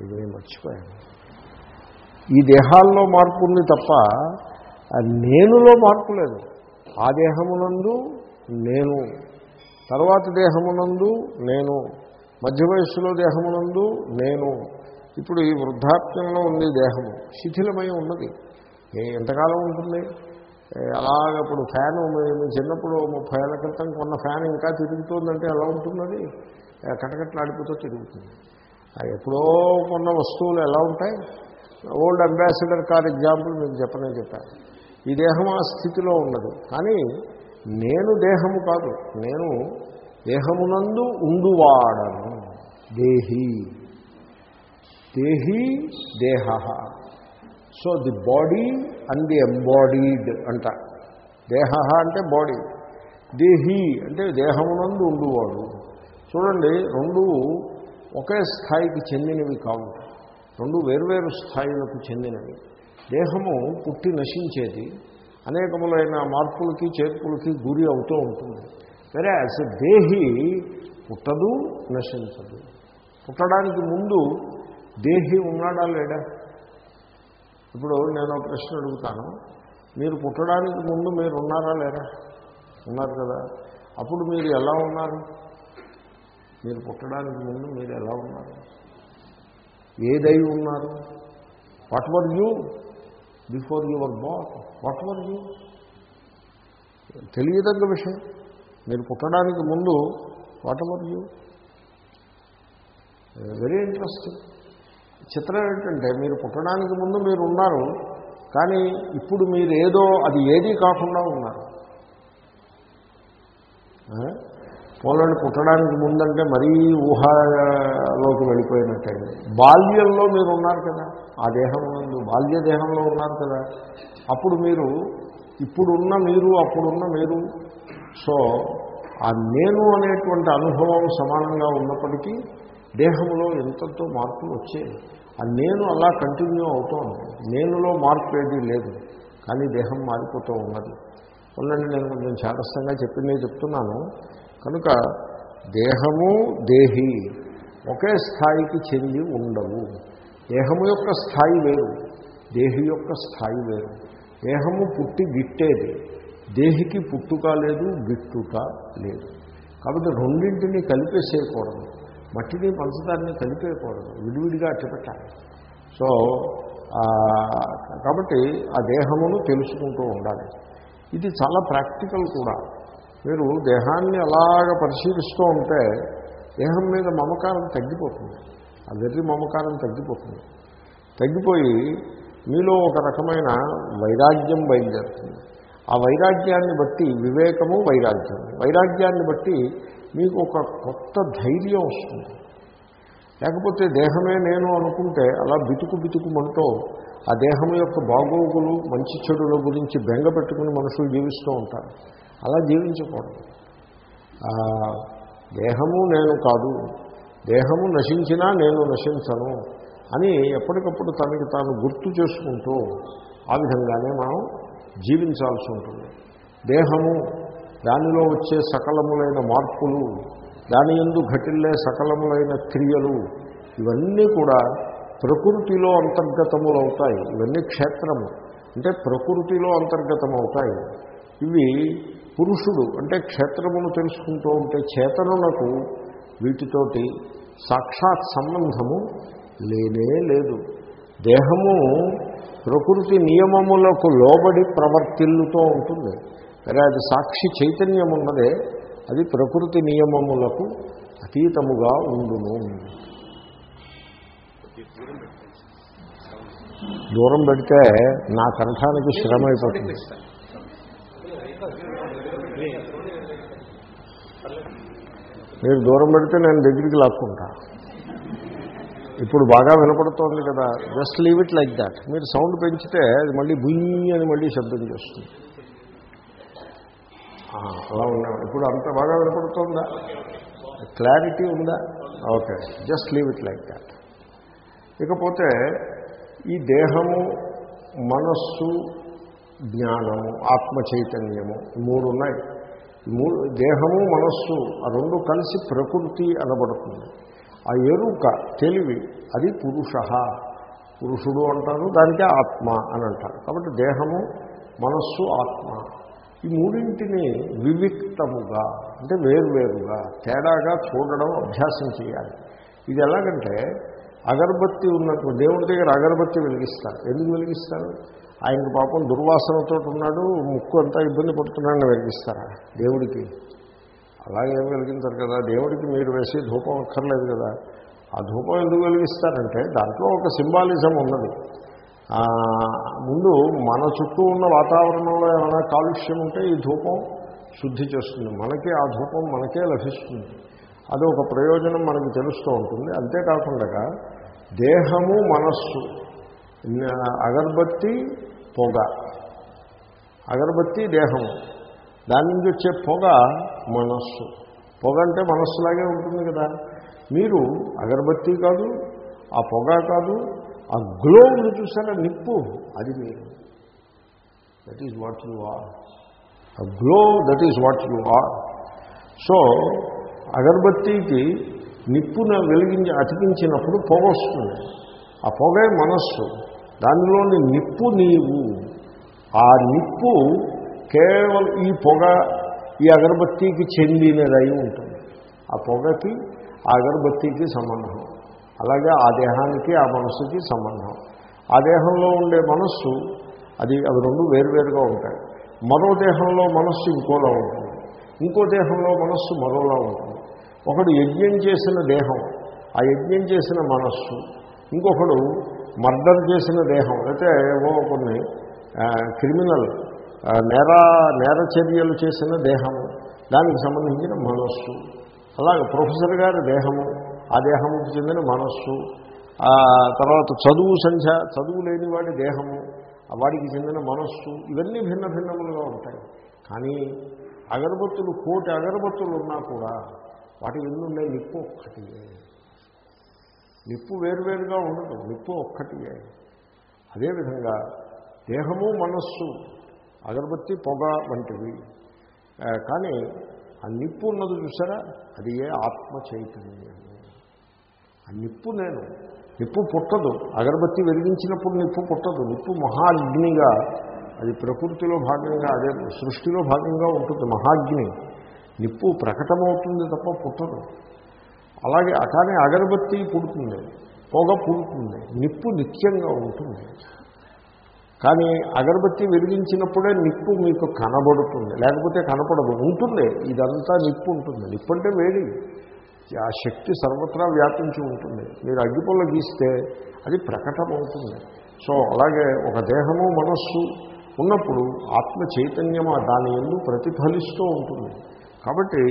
ఇది నేను మర్చిపోయాను. ఈ దేహాల్లో మార్పు ఉంది తప్ప నేనులో మార్పు లేదు. ఆ దేహమునందు నేను తర్వాత దేహమునందు నేను మధ్య వయస్సులో దేహమునందు నేను ఇప్పుడు ఈ వృద్ధాప్యంలో ఉంది దేహము శిథిలమై ఉన్నది. ఎంతకాలం ఉంటుంది? అలాగప్పుడు ఫ్యాను మేము చిన్నప్పుడు ముప్పై ఏళ్ళ క్రితం కొన్న ఫ్యాన్ ఇంకా తిరుగుతుందంటే ఎలా ఉంటున్నది? కటకట్లాడిపోతూ తిరుగుతుంది. ఎప్పుడో కొన్న వస్తువులు ఎలా ఉంటాయి? ఓల్డ్ అంబాసిడర్ కార్ ఎగ్జాంపుల్ మీకు చెప్పనే చెప్పాను ఈ దేహం ఆ స్థితిలో ఉన్నది. కానీ నేను దేహము కాదు నేను దేహమునందు ఉండువాడను. దేహి. దేహి దేహ. So the body and the embodied అంట. దేహ అంటే బాడీ దేహి అంటే దేహమునందు ఉండువాడు. చూడండి రెండు ఒకే స్థాయికి చెందినవి కావు. రెండు వేర్వేరు స్థాయిలకు చెందినవి. దేహము పుట్టి నశించేది. అనేకములైన మార్పులకి చేర్పులకి గురి అవుతూ ఉంటుంది. వేరే యాజ్ దేహి పుట్టదు నశించదు. పుట్టడానికి ముందు దేహి ఉన్నాడా లేడా? ఇప్పుడు నేను ఒక ప్రశ్న అడుగుతాను. మీరు పుట్టడానికి ముందు మీరు ఉన్నారా లేరా? ఉన్నారు కదా. అప్పుడు మీరు ఎలా ఉన్నారు? మీరు పుట్టడానికి ముందు మీరు ఎలా ఉన్నారు? ఏదై ఉన్నారు? What were you before your birth what were you తెలియదగ్గ విషయం. మీరు పుట్టడానికి ముందు what ever you very interesting చిత్రం ఏంటంటే మీరు పుట్టడానికి ముందు మీరు ఉన్నారు కానీ ఇప్పుడు మీరు ఏదో అది ఏదీ కాకుండా ఉన్నారు. పోలండి పుట్టడానికి ముందంటే మరీ ఊహలోకి వెళ్ళిపోయినట్టయింది. బాల్యంలో మీరు ఉన్నారు కదా ఆ దేహం బాల్య దేహంలో ఉన్నారు కదా అప్పుడు మీరు ఇప్పుడున్న మీరు అప్పుడున్న మీరు. సో ఆ నేను అనేటువంటి అనుభవం సమానంగా ఉన్నప్పటికీ దేహంలో ఎంతతో మార్పులు వచ్చాయి. ఆ నేను అలా కంటిన్యూ అవుతోంది నేనులో మార్పు ఏదీ లేదు కానీ దేహం మారిపోతూ ఉన్నది. ఉండండి నేను కొంచెం చాదస్తంగా చెప్పిందే చెప్తున్నాను. కనుక దేహము దేహి ఒకే స్థాయికి చెంది ఉండవు. దేహము యొక్క స్థాయి వేరు దేహి యొక్క స్థాయి వేరు. దేహము పుట్టి గిట్టేది దేహికి పుట్టుక లేదు గిట్టుట లేదు. కాబట్టి రెండింటినీ కలిపేసేయకూడదు. మట్టిని పంచదారిని కలిపేయకూడదు. విడివిడిగా అట్టపెట్టాలి. సో కాబట్టి ఆ దేహమును తెలుసుకుంటూ ఉండాలి. ఇది చాలా ప్రాక్టికల్ కూడా. మీరు దేహాన్ని అలాగ పరిశీలిస్తూ ఉంటే దేహం మీద మమకారం తగ్గిపోతుంది. ఆ వెర్రి మమకారం తగ్గిపోతుంది. తగ్గిపోయి మీలో ఒక రకమైన వైరాగ్యం బయలుదేరుతుంది. ఆ వైరాగ్యాన్ని బట్టి వివేకము వైరాగ్యం. వైరాగ్యాన్ని బట్టి మీకు ఒక కొత్త ధైర్యం వస్తుంది. లేకపోతే దేహమే నేను అనుకుంటే అలా బితుకు బితుకుమంటూ ఆ దేహం యొక్క బాగోగులు మంచి చెడుల గురించి బెంగ పెట్టుకుని మనుషులు జీవిస్తూ ఉంటారు. అలా జీవించకూడదు. దేహము నేను కాదు దేహము నశించినా నేను నశించను అని ఎప్పటికప్పుడు తనకి తాను గుర్తు చేసుకుంటూ ఆ విధంగానే మనం జీవించాల్సి ఉంటుంది. దేహము దానిలో వచ్చే సకలములైన మార్పులు దాని ఎందు ఘటిల్లే సకలములైన క్రియలు ఇవన్నీ కూడా ప్రకృతిలో అంతర్గతములు అవుతాయి ఇవన్నీ క్షేత్రము. అంటే ప్రకృతిలో అంతర్గతం అవుతాయి ఇవి పురుషుడు అంటే క్షేత్రమును తెలుసుకుంటూ ఉంటే చేతనులకు వీటితోటి సాక్షాత్ సంబంధము లేనే లేదు. దేహము ప్రకృతి నియమములకు లోబడి ప్రవర్తిల్లుతూ ఉంటుంది. సరే అది సాక్షి చైతన్యం ఉన్నదే అది ప్రకృతి నియమములకు అతీతముగా ఉండును. దూరం పెడితే నా కంఠానికి శ్రమ అయిపోతుంది. మీరు దూరం పెడితే నేను దగ్గరికి లాక్కుంటా. ఇప్పుడు బాగా వినపడుతోంది కదా. Just leave it like that మీరు సౌండ్ పెంచితే అది మళ్ళీ బుయ్యి అని మళ్ళీ శబ్దం చేస్తుంది. అలా ఉన్నా ఇప్పుడు అంత బాగా వినపడుతోందా? క్లారిటీ ఉందా? Okay just leave it like that ఇకపోతే ఈ దేహము మనస్సు జ్ఞానము ఆత్మ చైతన్యము మూడు ఉన్నాయి. దేహము మనస్సు ఆ రెండు కలిసి ప్రకృతి అనబడుతుంది. ఆ ఎరుక తెలివి అది పురుష. పురుషుడు అంటారు దానికే ఆత్మ అని అంటారు. కాబట్టి దేహము మనస్సు ఆత్మ. ఈ మూడింటిని వివిక్తముగా అంటే వేరువేరుగా తేడాగా చూడడం అభ్యాసం చేయాలి. ఇది ఎలాగంటే అగరబత్తి ఉన్నట్టు దేవుడి దగ్గర అగరబత్తి వెలిగిస్తారు. ఎందుకు వెలిగిస్తారు? ఆయనకు పాపం దుర్వాసనతో ఉన్నాడు ముక్కు అంతా ఇబ్బంది పడుతున్నాడని వెలిగిస్తారా? దేవుడికి. అలాగే వెలిగించారు కదా? దేవుడికి మీరు వేసి ధూపం అక్కర్లేదు కదా? ఆ ధూపం ఎందుకు వెలిగిస్తారంటే దాంట్లో ఒక సింబాలిజం ఉన్నది. ముందు మన చుట్టూ ఉన్న వాతావరణంలో ఏమైనా కాలుష్యం ఉంటే ఈ ధూపం శుద్ధి చేస్తుంది. మనకే ఆ ధూపం మనకే లభిస్తుంది. అది ఒక ప్రయోజనం మనకు తెలుస్తూ ఉంటుంది. అంతేకాకుండా దేహము మనస్సు అగర్బత్తి అగరబత్తి పొగ. అగరబత్తి దేహము. దాని నుంచి వచ్చే పొగ మనస్సు. పొగ అంటే మనస్సులాగే ఉంటుంది కదా. మీరు అగరబత్తి కాదు ఆ పొగ కాదు ఆ గ్లో చూసారా? నిప్పు. అది మీరు. That is what you are a glow that is what you are so అగరబత్తికి నిప్పును వెలిగించి అతికించినప్పుడు పొగ వస్తుంది. ఆ పొగే మనస్సు. దానిలోని నిప్పు నీవు. ఆ నిప్పు కేవలం ఈ పొగ ఈ అగరబత్తికి చెందినదై ఉంటుంది. ఆ పొగకి ఆ అగరబత్తికి సంబంధం. అలాగే ఆ దేహానికి ఆ మనస్సుకి సంబంధం. ఆ దేహంలో ఉండే మనస్సు అది అవి రెండు వేరువేరుగా ఉంటాయి. మరో దేహంలో మనస్సు ఇంకోలా ఉంటుంది. ఇంకో దేహంలో మనస్సు మరోలా ఉంటుంది. ఒకడు యజ్ఞం చేసిన దేహం ఆ యజ్ఞం చేసిన మనస్సు. ఇంకొకడు మర్డర్ చేసిన దేహం. అయితే ఏవో కొన్ని క్రిమినల్ నేర నేర చర్యలు చేసిన దేహము దానికి సంబంధించిన మనస్సు. అలాగే ప్రొఫెసర్ గారి దేహము ఆ దేహముకు చెందిన మనస్సు. తర్వాత చదువు సంఖ్య చదువు లేని వాడి దేహము వాడికి చెందిన మనస్సు. ఇవన్నీ భిన్న భిన్నములుగా ఉంటాయి. కానీ అగరబత్తులు కోటి అగరబత్తులు ఉన్నా కూడా వాటి ఎన్నుండే నిప్పు ఒక్కటి నిప్పు వేరువేరుగా ఉండదు. నిప్పు ఒక్కటియే. అదేవిధంగా దేహము మనస్సు అగరబత్తి పొగ వంటివి. కానీ ఆ నిప్పు ఉన్నది చూసారా అది ఏ ఆత్మ చైతన్యము ఆ నిప్పు నేను. నిప్పు పుట్టదు. అగరబత్తి వెలిగించినప్పుడు నిప్పు పుట్టదు. నిప్పు మహాగ్నిగా అది ప్రకృతిలో భాగంగా అదే సృష్టిలో భాగంగా ఉంటుంది. మహాగ్ని. నిప్పు ప్రకటమవుతుంది తప్ప పుట్టదు. అలాగే కానీ అగరబత్తి పుడుతుంది పొగ పుడుతుంది నిప్పు నిత్యంగా ఉంటుంది. కానీ అగరబత్తి వెలిగించినప్పుడే నిప్పు మీకు కనబడుతుంది లేకపోతే కనపడదు ఉంటుంది. ఇదంతా నిప్పు ఉంటుంది. నిప్పు అంటే వేడి. ఆ శక్తి సర్వత్రా వ్యాపించి ఉంటుంది. మీరు అగ్గిపుల్ల గీస్తే అది ప్రకటమవుతుంది. సో అలాగే ఒక దేహము మనస్సు ఉన్నప్పుడు ఆత్మ చైతన్యం దాని ఎందు ప్రతిఫలిస్తూ ఉంటుంది. కాబట్టి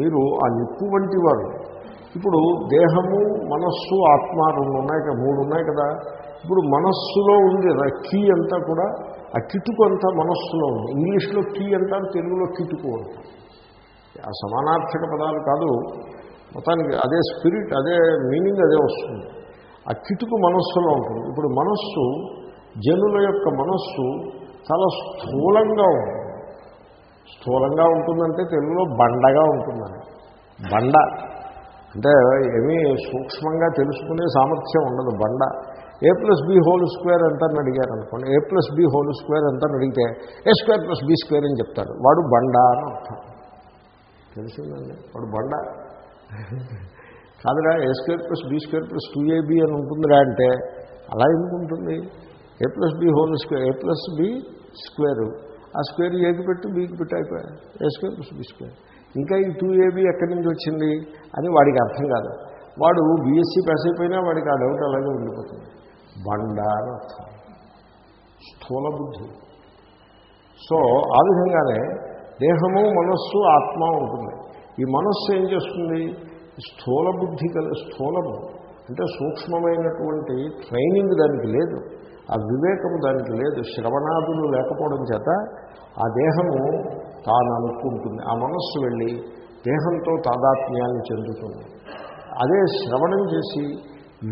మీరు ఆ నిప్పు వంటి వారు ఇప్పుడు దేహము మనస్సు ఆత్మ రెండు ఉన్నాయి కదా మూడు ఉన్నాయి కదా. ఇప్పుడు మనస్సులో ఉంది కదా కీ అంతా కూడా ఆ కిటుకు అంతా మనస్సులో ఉంది. ఇంగ్లీష్లో కీ అంటారు తెలుగులో కిటుకు అంటారు ఆ సమానార్థక పదాలు కాదు. మొత్తానికి అదే స్పిరిట్ అదే మీనింగ్ అదే వస్తుంది. ఆ కిటుకు మనస్సులో ఉంటుంది. ఇప్పుడు మనస్సు జనుల యొక్క మనస్సు చాలా స్థూలంగా ఉంటుంది. స్థూలంగా ఉంటుందంటే తెలుగులో బండగా ఉంటుందని బండ. అంటే ఏమీ సూక్ష్మంగా తెలుసుకునే సామర్థ్యం ఉండదు. బండ. A plus B whole square ఎంత అని అడిగారు అనుకోండి. A plus B whole square ఎంత అని అడిగితే A square plus B square అని చెప్తాడు వాడు బండ అని అర్థం. తెలిసిందండి? వాడు బండ. కాదురా A square plus B square plus two AB అని ఉంటుందిరా అంటే అలా ఎందుకు ఉంటుంది? A plus B whole square A plus B square ఆ స్క్వేర్ ఏకి పెట్టి బీకి పెట్టి అయిపోయాయి. A square plus B square ఇంకా ఈ టూ ఏబీ ఎక్కడి నుంచి వచ్చింది అని వాడికి అర్థం కాదు. వాడు బీఎస్సీ పాస్ అయిపోయినా వాడికి ఆ డౌట్ అలాగే ఉండిపోతుంది. బండ అని అర్థం స్థూల బుద్ధి. సో ఆ విధంగానే దేహము మనస్సు ఆత్మ ఉంటుంది. ఈ మనస్సు ఏం చేస్తుంది? స్థూల బుద్ధి కల స్థూలము అంటే సూక్ష్మమైనటువంటి ట్రైనింగ్ దానికి లేదు. ఆ వివేకము దానికి లేదు. శ్రవణాదులు లేకపోవడం చేత ఆ దేహము తాను అనుకుంటుంది. ఆ మనస్సు వెళ్ళి దేహంతో తాదాత్మ్యాన్ని చెందుతుంది. అదే శ్రవణం చేసి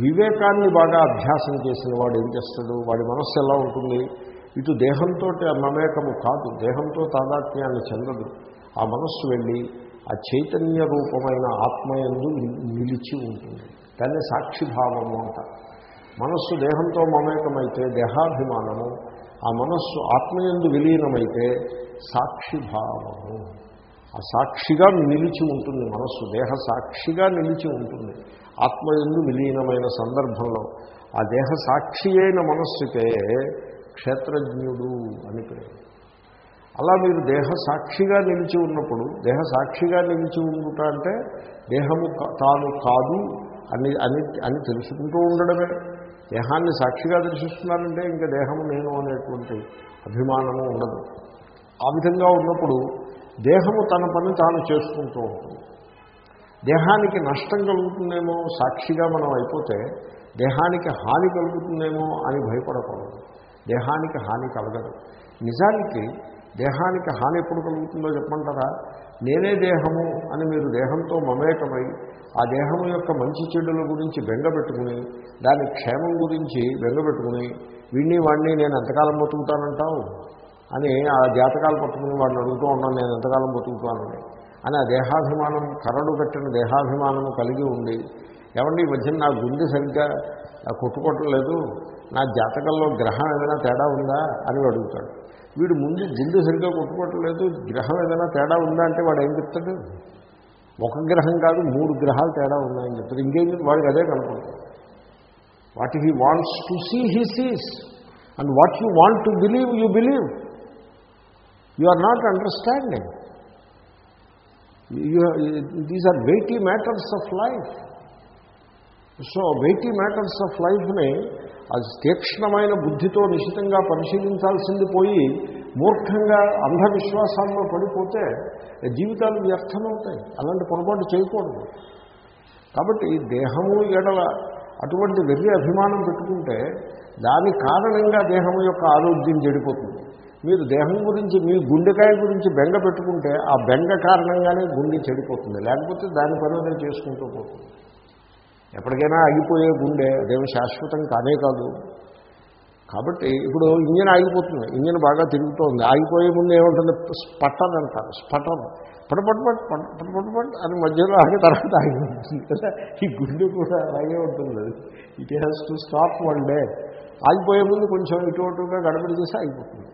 వివేకాన్ని బాగా అభ్యాసం చేసిన వాడు ఏం చేస్తాడు? వాడి మనస్సు ఎలా ఉంటుంది? ఇటు దేహంతో మమేకము కాదు. దేహంతో తాదాత్మ్యాన్ని చెందదు. ఆ మనస్సు వెళ్ళి ఆ చైతన్య రూపమైన ఆత్మయందు నిలిచి ఉంటుంది. దాన్ని సాక్షిభావము అంట. మనస్సు దేహంతో మమేకమైతే దేహాభిమానము ఆ మనస్సు ఆత్మయందు విలీనమైతే సాక్షిభావము ఆ సాక్షిగా నిలిచి ఉంటుంది మనస్సు దేహ సాక్షిగా నిలిచి ఉంటుంది ఆత్మయందు విలీనమైన సందర్భంలో. ఆ దేహ సాక్షి అయిన మనస్సుకే క్షేత్రజ్ఞుడు అని పేరు. అలా మీరు దేహ సాక్షిగా నిలిచి ఉన్నప్పుడు దేహ సాక్షిగా నిలిచి ఉండుట అంటే దేహము తాను కాదు అని అని అని తెలుసుకుంటూ ఉండడమే. దేహాన్ని సాక్షిగా దర్శిస్తున్నారంటే ఇంకా దేహము నేను అనేటువంటి అభిమానము ఉండదు. ఆ విధంగా ఉన్నప్పుడు దేహము తన పని తాను చేసుకుంటూ ఉంటుంది. దేహానికి నష్టం కలుగుతుందేమో సాక్షిగా మనం అయిపోతే దేహానికి హాని కలుగుతుందేమో అని భయపడకూడదు. దేహానికి హాని కలగదు. నిజానికి దేహానికి హాని ఎప్పుడు కలుగుతుందో చెప్పమంటారా? నేనే దేహము అని మీరు దేహంతో మమేకమై ఆ దేహం యొక్క మంచి చెడుల గురించి బెంగపెట్టుకుని దాని క్షేమం గురించి బెంగపెట్టుకుని వీడిని వాడిని నేను ఎంతకాలం బతుకుతానంటావు? అని ఆ జాతకాలు పట్టుకుని వాడిని అడుగుతూ ఉన్నాను నేను ఎంతకాలం బతుకుతానని. అని ఆ దేహాభిమానం కరడు కట్టిన దేహాభిమానం కలిగి ఉండి ఏమండి ఈ మధ్యన నా గుండె సరిగ్గా కొట్టుకోవట్లేదు నా జాతకంలో గ్రహం ఏదైనా తేడా ఉందా అని అడుగుతాడు. వీడు ముందు గుండె సరిగ్గా కొట్టుకోవట్లేదు గ్రహం ఏదైనా తేడా ఉందా అంటే వాడు ఏం చెప్తాడు? ఒక గ్రహం కాదు మూడు గ్రహాలు తేడా ఉన్నాయని చెప్తాడు. ఇంకేం వాడికి అదే కనపడుతుంది. What he wants to see he sees. And what you want to believe you believe. You are not understanding. These are weighty matters of life. So weighty matters of లైఫ్ని అది తీక్ష్ణమైన బుద్ధితో నిశితంగా పరిశీలించాల్సింది పోయి మూర్ఖంగా అంధవిశ్వాసాల్లో పడిపోతే జీవితాలు వ్యర్థమవుతాయి. అలాంటి పొరపాటు చేయకూడదు. కాబట్టి దేహము ఎడల అటువంటి వెర్రి అభిమానం పెట్టుకుంటే దాని కారణంగా దేహము యొక్క ఆరోగ్యం చెడిపోతుంది. మీరు దేహం గురించి మీ గుండెకాయ గురించి బెంగ పెట్టుకుంటే ఆ బెంగ కారణంగానే గుండె చెడిపోతుంది. లేకపోతే దాని పని చేసుకుంటూ పోతుంది. ఎప్పటికైనా ఆగిపోయే గుండె అదేమి శాశ్వతం కానే కాదు. కాబట్టి ఇప్పుడు ఇంజన్ ఆగిపోతుంది ఇంజన్ బాగా తిరుగుతోంది ఆగిపోయే ముందు ఏముంటుంది? స్పటన్ అంటారు స్పటన్ పటపట్ పట్ పటపట్ పట్ అని మధ్యలో ఆగి తర్వాత ఆగిపోతుంది కదా. ఈ గుండె కూడా అలాగే ఉంటుంది. It has to stop one day ఆగిపోయే ముందు కొంచెం ఇటువంటిగా గడబడి చేసి ఆగిపోతుంది.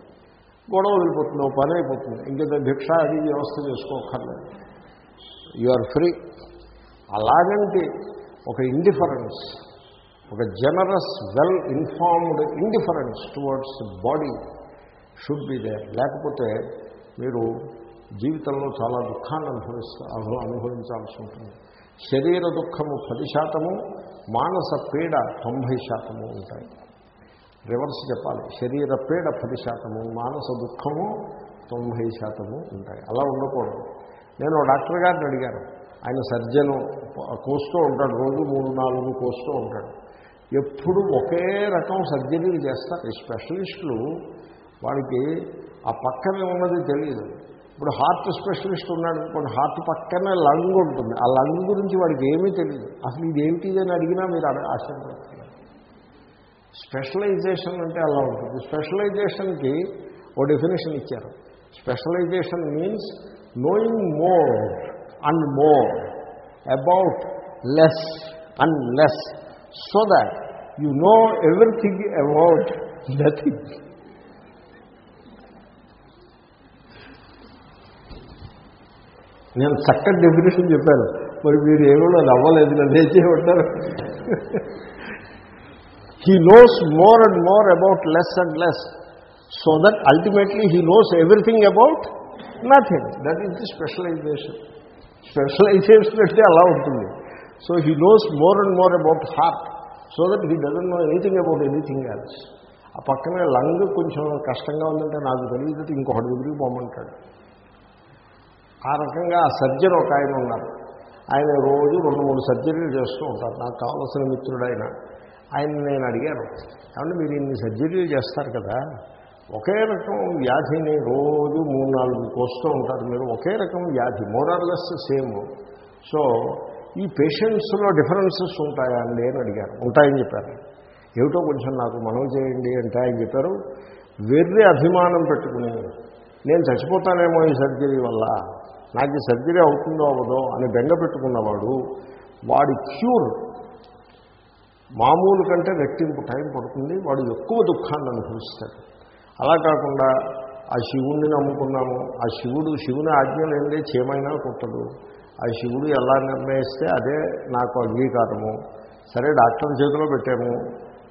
గొడవ వెళ్ళిపోతుంది ఓ పని అయిపోతుంది. ఇంకేదో భిక్ష అది వ్యవస్థ చేసుకోకర్లేదు యు ఆర్ ఫ్రీ అలాగంటి ఒక ఇండిఫరెన్స్ ఒక generous well informed indifference towards body should be there లేకపోతే మీరు జీవితంలో చాలా దుఃఖాన్ని అనుభవిస్తా అనుభవించాల్సి ఉంటుంది. శరీర దుఃఖము పది శాతము మానస పీడ తొంభై శాతము ఉంటాయి. రివర్స్ చెప్పాలి. శరీర పీడ పది శాతము మానస దుఃఖము తొంభై శాతము ఉంటాయి. అలా ఉండకూడదు. నేను డాక్టర్ గారిని అడిగాను. ఆయన సర్జను కోస్తూ ఉంటాడు రోజు మూడు నాలుగు కోస్తూ ఉంటాడు. ఎప్పుడు ఒకే రకం సర్జరీలు చేస్తారు. ఈ స్పెషలిస్టులు వాడికి ఆ పక్కనే ఉన్నది తెలియదు ఇప్పుడు హార్ట్ స్పెషలిస్ట్ ఉన్నాడు అనుకోండి హార్ట్ పక్కనే లంగ్ ఉంటుంది. ఆ లంగ్ గురించి వాడికి ఏమీ తెలియదు అసలు ఇది ఏంటి అని అడిగినా మీరు అడ- స్పెషలైజేషన్ అంటే అలా ఉంటుంది. స్పెషలైజేషన్కి ఓ డెఫినేషన్ ఇచ్చారు. Specialization means knowing more and more about less and less so that you know everything about nothing నేను చక్కటి డెఫినేషన్ చెప్పాను మరి మీరు ఏమో అది అవ్వలేదు లేచే ఉంటారు he knows more and more about less and less so that ultimately he knows everything about nothing that is the specialization specialization అంటే అలా ఉంటుంది. So he knows more and more about heart so that he doesn't know anything about anything else ఆ పక్కనే lung కొంచెం కష్టంగా ఉందంటే నాకు తెలియదు ఇంకొకటి దగ్గరికి పోమంటాడు. ఆ రకంగా ఆ సర్జన్ ఒక ఆయన ఉన్నారు. ఆయన రోజు రెండు మూడు సర్జరీలు చేస్తూ ఉంటారు. నాకు కావలసిన మిత్రుడు ఆయన. ఆయన నేను అడిగాను. కాబట్టి మీరు ఇన్ని సర్జరీలు చేస్తారు కదా? ఒకే రకం వ్యాధిని రోజు మూడు నాలుగు కోస్తూ ఉంటారు మీరు. ఒకే రకం వ్యాధి మోరార్లెస్ సేమ్ సో ఈ పేషెంట్స్లో డిఫరెన్సెస్ ఉంటాయా అండి అని అడిగారు ఉంటాయని చెప్పారు. ఏమిటో కొంచెం నాకు మనవి చేయండి అంటే ఆయన చెప్పారు వెర్రి అభిమానం పెట్టుకుని నేను చచ్చిపోతానేమో ఈ సర్జరీ వల్ల నాకు ఈ సర్జరీ అవుతుందో అవ్వదో అని బెంగ పెట్టుకున్నవాడు వాడి క్యూర్ మామూలు కంటే రెట్టింపు టైం పడుతుంది వాడు ఎక్కువ దుఃఖాన్ని అనుభవిస్తాడు. అలా కాకుండా ఆ శివుణ్ణి నమ్ముకున్నాము. ఆ శివుడు శివుని ఆజ్ఞ ఏంటి చేయమైనా కుట్టదు. ఆ శివుడు ఎలా నిర్ణయిస్తే అదే నాకు అంగీకారము. సరే డాక్టర్ చేతిలో పెట్టాము.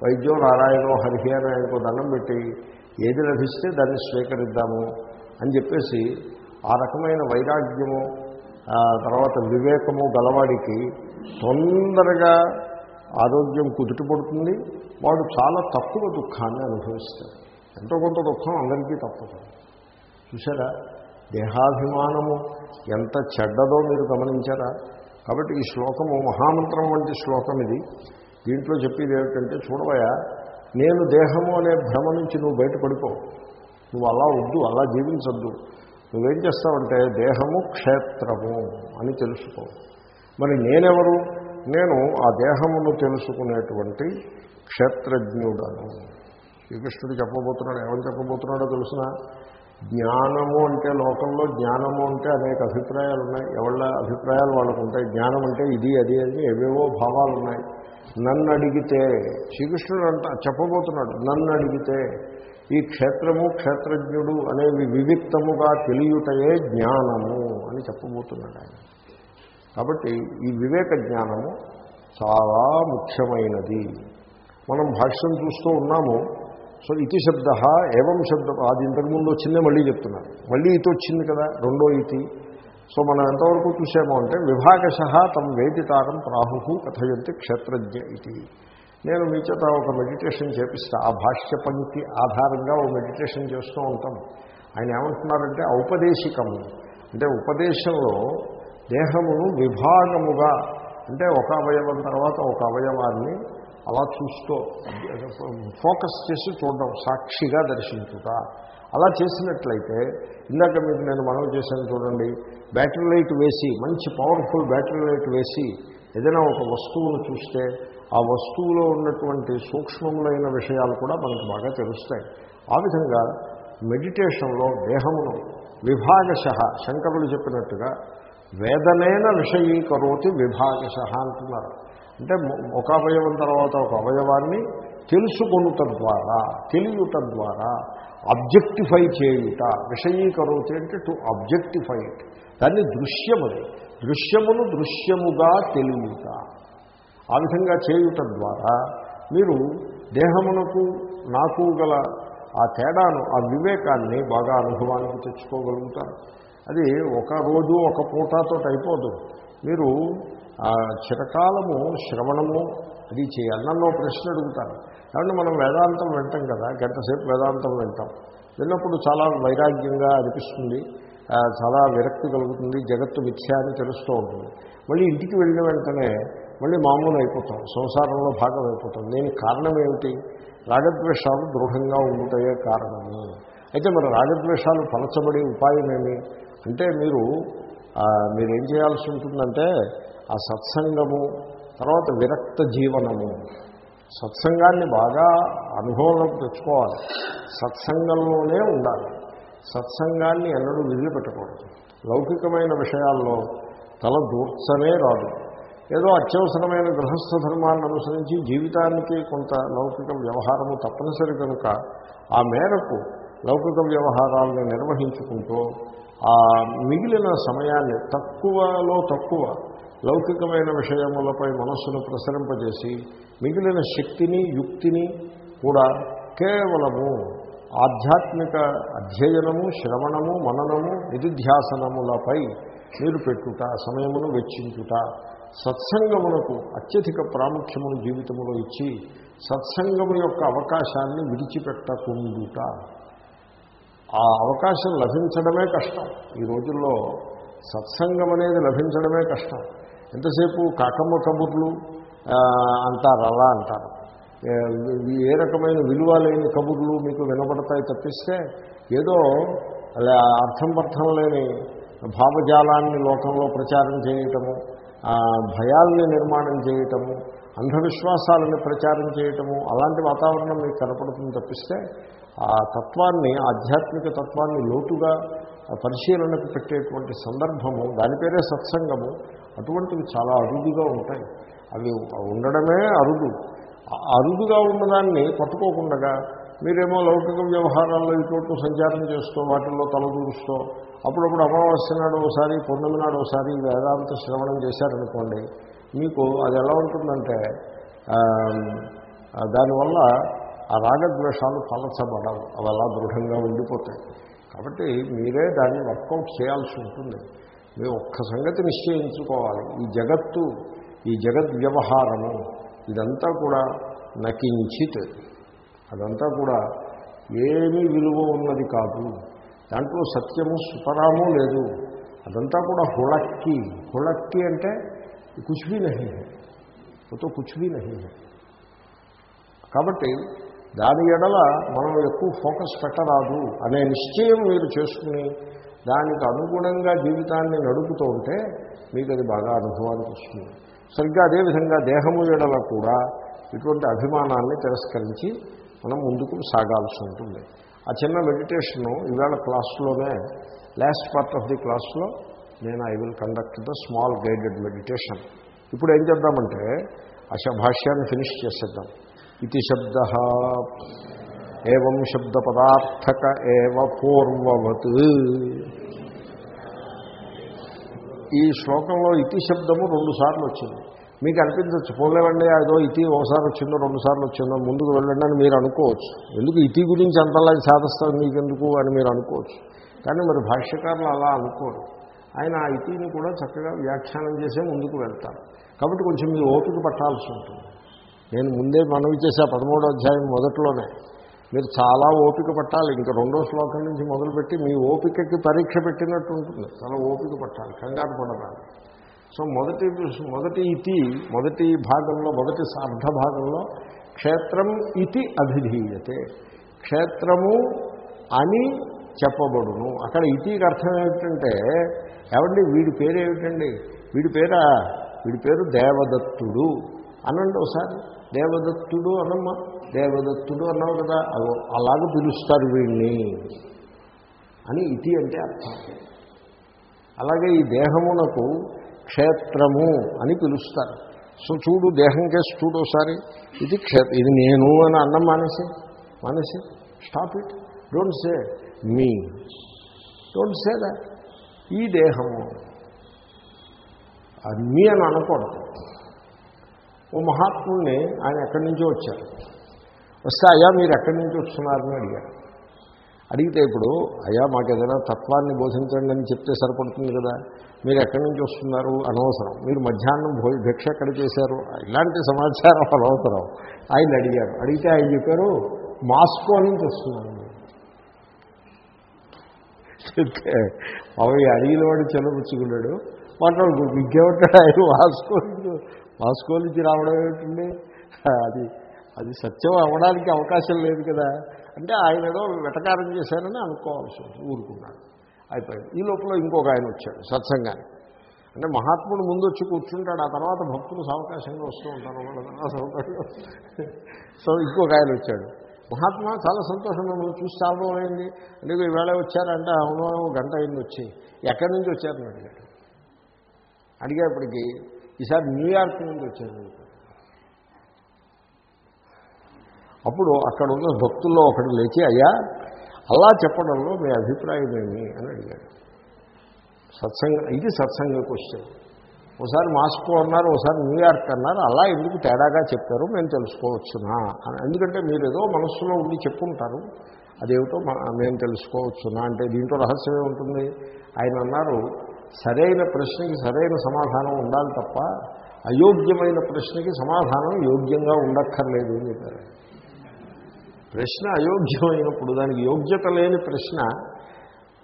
వైద్యం నారాయణో హరిహి అని ఆయనకు దండం పెట్టి ఏది లభిస్తే దాన్ని స్వీకరిద్దాము అని చెప్పేసి ఆ రకమైన వైరాగ్యము తర్వాత వివేకము గలవాడికి తొందరగా ఆరోగ్యం కుదుటపడుతుంది వాడు చాలా తక్కువ దుఃఖాన్ని అనుభవిస్తాడు. ఎంతో కొంత దుఃఖం అందరికీ తప్పదు. చూసారా దేహాభిమానము ఎంత చెడ్డదో మీరు గమనించారా? కాబట్టి ఈ శ్లోకము మహామంత్రం వంటి శ్లోకం ఇది. దీంట్లో చెప్పేది ఏమిటంటే చూడవయా నేను దేహము అనే భ్రమ నుంచి నువ్వు బయటపడిపో. నువ్వు అలా వద్దు అలా జీవించద్దు. నువ్వేం చేస్తావంటే దేహము క్షేత్రము అని తెలుసుకో. మరి నేనెవరు? నేను ఆ దేహమును తెలుసుకునేటువంటి క్షేత్రజ్ఞుడను. శ్రీకృష్ణుడు చెప్పబోతున్నాడు ఏమని చెప్పబోతున్నాడో తెలుసిన? జ్ఞానము అంటే లోకంలో జ్ఞానము అంటే అనేక అభిప్రాయాలు ఉన్నాయి. ఎవళ్ళ అభిప్రాయాలు వాళ్ళకు ఉంటాయి. జ్ఞానం అంటే ఇది అది అని ఏవేవో భావాలు ఉన్నాయి. నన్ను అడిగితే శ్రీకృష్ణుడు అంట చెప్పబోతున్నాడు నన్ను అడిగితే ఈ క్షేత్రము క్షేత్రజ్ఞుడు అనేవి వివిక్తముగా తెలియటయే జ్ఞానము అని చెప్పబోతున్నాడు ఆయన. కాబట్టి ఈ వివేక జ్ఞానము చాలా ముఖ్యమైనది. మనం భాష్యం చూస్తూ ఉన్నాము సో ఇతి శబ్ద ఏవం శబ్ద? అది ఇంతకుముందు వచ్చిందే మళ్ళీ చెప్తున్నారు. మళ్ళీ ఇతి వచ్చింది కదా రెండో ఇతి. సో మనం ఎంతవరకు చూసాము అంటే విభాగశ తమ వేదితారం ప్రాహు కథయంతి క్షేత్రజ్ఞ ఇది నేను మీ చేత ఒక మెడిటేషన్ చేపిస్తా. ఆ భాష్య పంక్తి ఆధారంగా ఓ మెడిటేషన్ చేస్తూ ఉంటాం. ఆయన ఏమంటున్నారంటే ఔపదేశికము అంటే ఉపదేశంలో దేహమును విభాగముగా అంటే ఒక అవయవం తర్వాత ఒక అవయవాన్ని అలా చూస్తూ ఫోకస్ చేసి చూడడం సాక్షిగా దర్శించుట. అలా చేసినట్లయితే ఇందాక మీకు నేను మనవి చేశాను చూడండి బ్యాటరీ లైట్ వేసి మంచి పవర్ఫుల్ బ్యాటరీ లైట్ వేసి ఏదైనా ఒక వస్తువును చూస్తే ఆ వస్తువులో ఉన్నటువంటి సూక్ష్మములైన విషయాలు కూడా మనకు బాగా తెలుస్తాయి. ఆ విధంగా మెడిటేషన్లో దేహమును విభాగశ శంకరులు చెప్పినట్టుగా వేదనైన విషయీకరోతి విభాగశ అంటున్నారు. అంటే ఒక అవయవం తర్వాత ఒక అవయవాన్ని తెలుసుకొనుట ద్వారా తెలియట ద్వారా అబ్జెక్టిఫై చేయుట విషయీకరోతి అంటే టు అబ్జెక్టిఫై ఇట్. దాన్ని దృశ్యమని దృశ్యమును దృశ్యముగా తెలియట. ఆ విధంగా చేయుట ద్వారా మీరు దేహమునకు నాకు గల ఆ తేడాను ఆ వివేకాన్ని బాగా అనుభవానికి తెచ్చుకోగలుగుతారు. అది ఒక రోజు ఒక పూటతో అయిపోదు. మీరు చిరకాలము శ్రవణము అది చేయాలి. నన్ను ప్రశ్న అడుగుతాను కాబట్టి మనం వేదాంతం వింటాం కదా గంటసేపు వేదాంతం వింటాం. విన్నప్పుడు చాలా వైరాగ్యంగా అనిపిస్తుంది. చాలా విరక్తి కలుగుతుంది. జగత్తు మిథ్య అని తెలుస్తూ ఉంటుంది. మళ్ళీ ఇంటికి వెళ్ళిన వెంటనే మళ్ళీ మామూలు అయిపోతాం. సంసారంలో భాగం అయిపోతాం. దీనికి కారణం ఏమిటి? రాగద్వేషాలు దృఢంగా ఉండుతాయే కారణము. అయితే మరి రాగద్వేషాలు పలచబడే ఉపాయం ఏమి? అంటే మీరు మీరేం చేయాల్సి ఉంటుందంటే ఆ సత్సంగము తర్వాత విరక్త జీవనము. సత్సంగాన్ని బాగా అనుభవంలోకి తెచ్చుకోవాలి. సత్సంగంలోనే ఉండాలి. సత్సంగాన్ని ఎన్నడూ వదిలిపెట్టకూడదు లౌకికమైన విషయాల్లో తల దూర్చనే రాదు. ఏదో అత్యవసరమైన గృహస్థ ధర్మాన్ని అనుసరించి జీవితానికి కొంత లౌకిక వ్యవహారము తప్పనిసరి కనుక ఆ మేరకు లౌకిక వ్యవహారాలను నిర్వహించుకుంటూ ఆ మిగిలిన సమయాన్ని తక్కువలో తక్కువ లౌకికమైన విషయములపై మనస్సును ప్రసరింపజేసి మిగిలిన శక్తిని యుక్తిని కూడా కేవలము ఆధ్యాత్మిక అధ్యయనము శ్రవణము మననము నిధిధ్యాసనములపై మీరు పెట్టుట సమయమును వెచ్చించుట సత్సంగమునకు అత్యధిక ప్రాముఖ్యమును జీవితంలో ఇచ్చి సత్సంగము యొక్క అవకాశాన్ని విడిచిపెట్టకుండుట. ఆ అవకాశం లభించడమే కష్టం. ఈ రోజుల్లో సత్సంగం అనేది లభించడమే కష్టం. ఎంతసేపు కాకమ్మ కబుర్లు అంటారు అలా అంటారు. ఏ రకమైన విలువ లేని కబుర్లు మీకు వినపడతాయి తప్పిస్తే ఏదో అలా అర్థం పర్థం లేని భావజాలాన్ని లోకంలో ప్రచారం చేయటము భయాల్ని నిర్మాణం చేయటము అంధవిశ్వాసాలను ప్రచారం చేయటము అలాంటి వాతావరణం మీకు కనపడుతుంది తప్పిస్తే ఆ తత్వాన్ని ఆధ్యాత్మిక తత్వాన్ని లోతుగా పరిశీలనకు పెట్టేటువంటి సందర్భము దాని పేరే సత్సంగము అటువంటివి చాలా అరుదుగా ఉంటాయి. అవి ఉండడమే అరుదు. అరుదుగా ఉన్నదాన్ని పట్టుకోకుండా మీరేమో లౌకిక వ్యవహారాల్లో ఇటువంటి సంచారం చేస్తూ వాటిల్లో తలదూరుస్తూ అప్పుడప్పుడు అమావాస్య నాడు ఒకసారి పౌర్ణమి నాడు ఒకసారి వేదాంత శ్రవణం చేశారనుకోండి మీకు అది ఎలా ఉంటుందంటే దానివల్ల ఆ రాగద్వేషాలు పలచబడవు అవి అలా దృఢంగా ఉండిపోతాయి. కాబట్టి మీరే దాన్ని వర్కౌట్ చేయాల్సి ఉంటుంది. మేము ఒక్క సంగతి నిశ్చయించుకోవాలి. ఈ జగత్తు ఈ జగద్వ్యవహారము ఇదంతా కూడా నకించిత్. అదంతా కూడా ఏమీ విలువ ఉన్నది కాదు. దాంట్లో సత్యము సుపరాము లేదు. అదంతా కూడా హుళక్కి. హుళక్కి అంటే కుచ్బీ నహి హే. కుచ్బీ నహి కాబట్టి దాని ఎడల మనం ఎక్కువ ఫోకస్ పెట్టరాదు అనే నిశ్చయం మీరు చేసుకుని దానికి అనుగుణంగా జీవితాన్ని నడుపుతూ ఉంటే మీకు అది బాగా అనుభవానికి వస్తుంది. సరిగ్గా అదేవిధంగా దేహము ఎడల కూడా ఇటువంటి అభిమానాన్ని తిరస్కరించి మనం ముందుకు సాగాల్సి ఉంటుంది. ఆ చిన్న మెడిటేషను ఈవేళ క్లాస్లోనే లాస్ట్ పార్ట్ ఆఫ్ ది క్లాస్లో నేను I will conduct the small guided meditation. ఇప్పుడు ఏం చేద్దామంటే ఆ భాష్యాన్ని ఫినిష్ చేసేద్దాం. ఇది శబ్ద ఏం శబ్ద పదార్థక ఏవ పూర్వవత్. ఈ శ్లోకంలో ఇతి శబ్దము రెండు సార్లు వచ్చింది. మీకు అనిపించవచ్చు పోలేవండి అదో ఇతి ఒకసారి వచ్చిందో రెండు సార్లు వచ్చిందో ముందుకు వెళ్ళండి అని మీరు అనుకోవచ్చు. ఎందుకు ఇతి గురించి అంతలా సాధిస్తాను మీకెందుకు అని మీరు అనుకోవచ్చు. కానీ మరి భాష్యకారులు అలా అనుకోరు. ఆయన ఆ ఇతిని కూడా చక్కగా వ్యాఖ్యానం చేసే ముందుకు వెళ్తారు. కాబట్టి కొంచెం మీరు ఓపిక పట్టాల్సి ఉంటుంది. నేను ముందే మనవి చేసే పదమూడో అధ్యాయం మొదట్లోనే. మీరు చాలా ఓపిక పట్టాలి. ఇంకా రెండో శ్లోకం నుంచి మొదలుపెట్టి మీ ఓపికకి పరీక్ష పెట్టినట్టు ఉంటుంది. చాలా ఓపిక పట్టాలి. కంగారు పడరాలి సో మొదటి మొదటి ఇతి మొదటి భాగంలో మొదటి అర్ధ భాగంలో క్షేత్రం ఇతి అభిధీయతే. క్షేత్రము అని చెప్పబడును. అక్కడ ఇతికి అర్థం ఏమిటంటే ఏమండి వీడి పేరు ఏమిటండి? వీడి పేరా? వీడి పేరు దేవదత్తుడు. అనండి ఒకసారి. దేవదత్తుడు అనమ్మా. దేవదత్తుడు అన్నావు కదా అదో అలాగ పిలుస్తారు వీడిని అని ఇతి అంటే అర్థం. అలాగే ఈ దేహమునకు క్షేత్రము అని పిలుస్తారు. సో చూడు దేహం కేసు చూడు ఒకసారి. ఇది క్షేత్ర ఇది నేను అని అన్నం మానేసి మానేసి. Stop it don't say me don't say the ఈ దేహము. అది మీ అని అనకూడదు. ఓ మహాత్ముల్ని ఆయన ఎక్కడి నుంచో వచ్చారు వస్తే అయ్యా మీరు ఎక్కడి నుంచి వస్తున్నారని అడిగారు అడిగితే ఇప్పుడు అయ్యా మాకు ఏదైనా తత్వాన్ని బోధించండి అని చెప్తే సరిపడుతుంది కదా. మీరు ఎక్కడి నుంచి వస్తున్నారు? అనవసరం. మీరు మధ్యాహ్నం భో భిక్ష ఎక్కడ చేశారు? ఇలాంటి సమాచారం అనవసరం. ఆయన అడిగారు. అడిగితే ఆయన చెప్పారు మాస్కో నుంచి వస్తున్నాను చెప్తే అవి అడిగిన వాడు చెలపుచ్చుకున్నాడు మాట్లాడు ఇంకేమంటాడు ఆయన మాస్కో మాస్కో నుంచి రావడం ఏమిటండి? అది అది సత్యం అవ్వడానికి అవకాశం లేదు కదా. అంటే ఆయన ఏదో వెటకారం చేశారని అనుకోవాల్సి ఉంటుంది ఊరుకున్నాడు. అయిపోయింది. ఈ లోపల ఇంకొక ఆయన వచ్చాడు సత్సంగానికి అంటే మహాత్ముడు ముందు వచ్చి కూర్చుంటాడు ఆ తర్వాత భక్తులు అవకాశంగా వస్తూ ఉంటారు వాళ్ళ సో ఇంకొక ఆయన వచ్చాడు. మహాత్మా చాలా సంతోషంగా నువ్వు చూసి చాలా రోజులైంది అంటే ఈవేళ వచ్చారంటే అవును గంట అయింది వచ్చి. ఎక్కడి నుంచి వచ్చారని అడిగాడు. అడిగేప్పటికీ ఈసారి న్యూయార్క్ నుంచి వచ్చారు అప్పుడు అక్కడ ఉన్న భక్తుల్లో ఒకటి లేచి అయ్యా అలా చెప్పడంలో మీ అభిప్రాయం ఏమి? అని అడిగాడు. సత్సంగ ఇది సత్సంగ క్వశ్చన్ ఒకసారి మాస్కో అన్నారు ఒకసారి న్యూయార్క్ అన్నారు అలా ఎందుకు తేడాగా చెప్పారు? మేము తెలుసుకోవచ్చునా? అని. ఎందుకంటే మీరు ఏదో మనస్సులో ఉండి చెప్పుంటారు. అదేమిటో మేము తెలుసుకోవచ్చునా? అంటే దీంట్లో రహస్యమే ఉంటుంది. ఆయన అన్నారు సరైన ప్రశ్నకి సరైన సమాధానం ఉండాలి తప్ప అయోగ్యమైన ప్రశ్నకి సమాధానం యోగ్యంగా ఉండక్కర్లేదు అని చెప్పారు ప్రశ్న అయోగ్యమైనప్పుడు దానికి యోగ్యత లేని ప్రశ్న